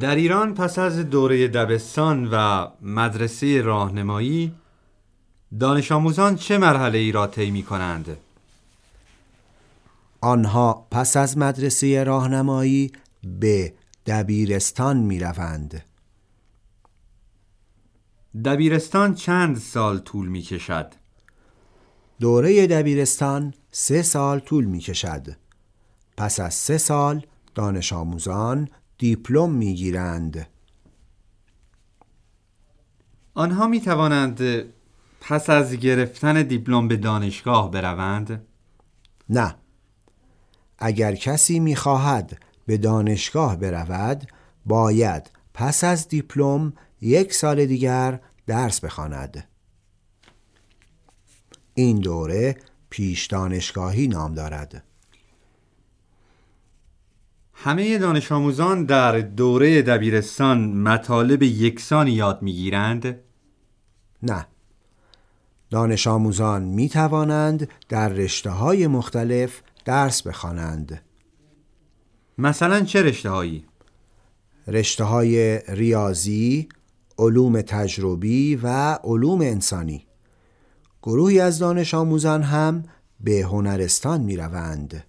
در ایران پس از دوره دبستان و مدرسه راهنمایی دانش آموزان چه مرحله ای را طی می کنند؟ آنها پس از مدرسه راهنمایی به دبیرستان می روند. دبیرستان چند سال طول می کشد؟ دوره دبیرستان سه سال طول می کشد. پس از سه سال دانش آموزان دیپلم می گیرند. آنها می توانند پس از گرفتن دیپلم به دانشگاه بروند؟ نه اگر کسی می خواهد به دانشگاه برود باید پس از دیپلم یک سال دیگر درس بخواند. این دوره پیش دانشگاهی نام دارد. همه دانش آموزان در دوره دبیرستان مطالب یکسانی یاد می‌گیرند؟ نه دانش آموزان می توانند در رشته های مختلف درس بخوانند. مثلا چه رشته هایی؟ رشته های ریاضی، علوم تجربی و علوم انسانی گروهی از دانش آموزان هم به هنرستان می روند.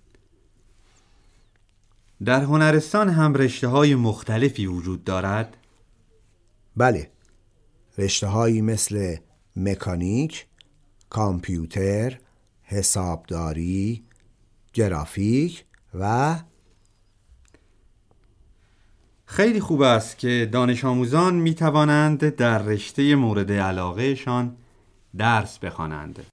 در هنرستان هم رشته های مختلفی وجود دارد؟ بله رشته هایی مثل مکانیک، کامپیوتر، حسابداری، گرافیک و خیلی خوب است که دانش آموزان می توانند در رشته مورد علاقهشان درس بخوانند.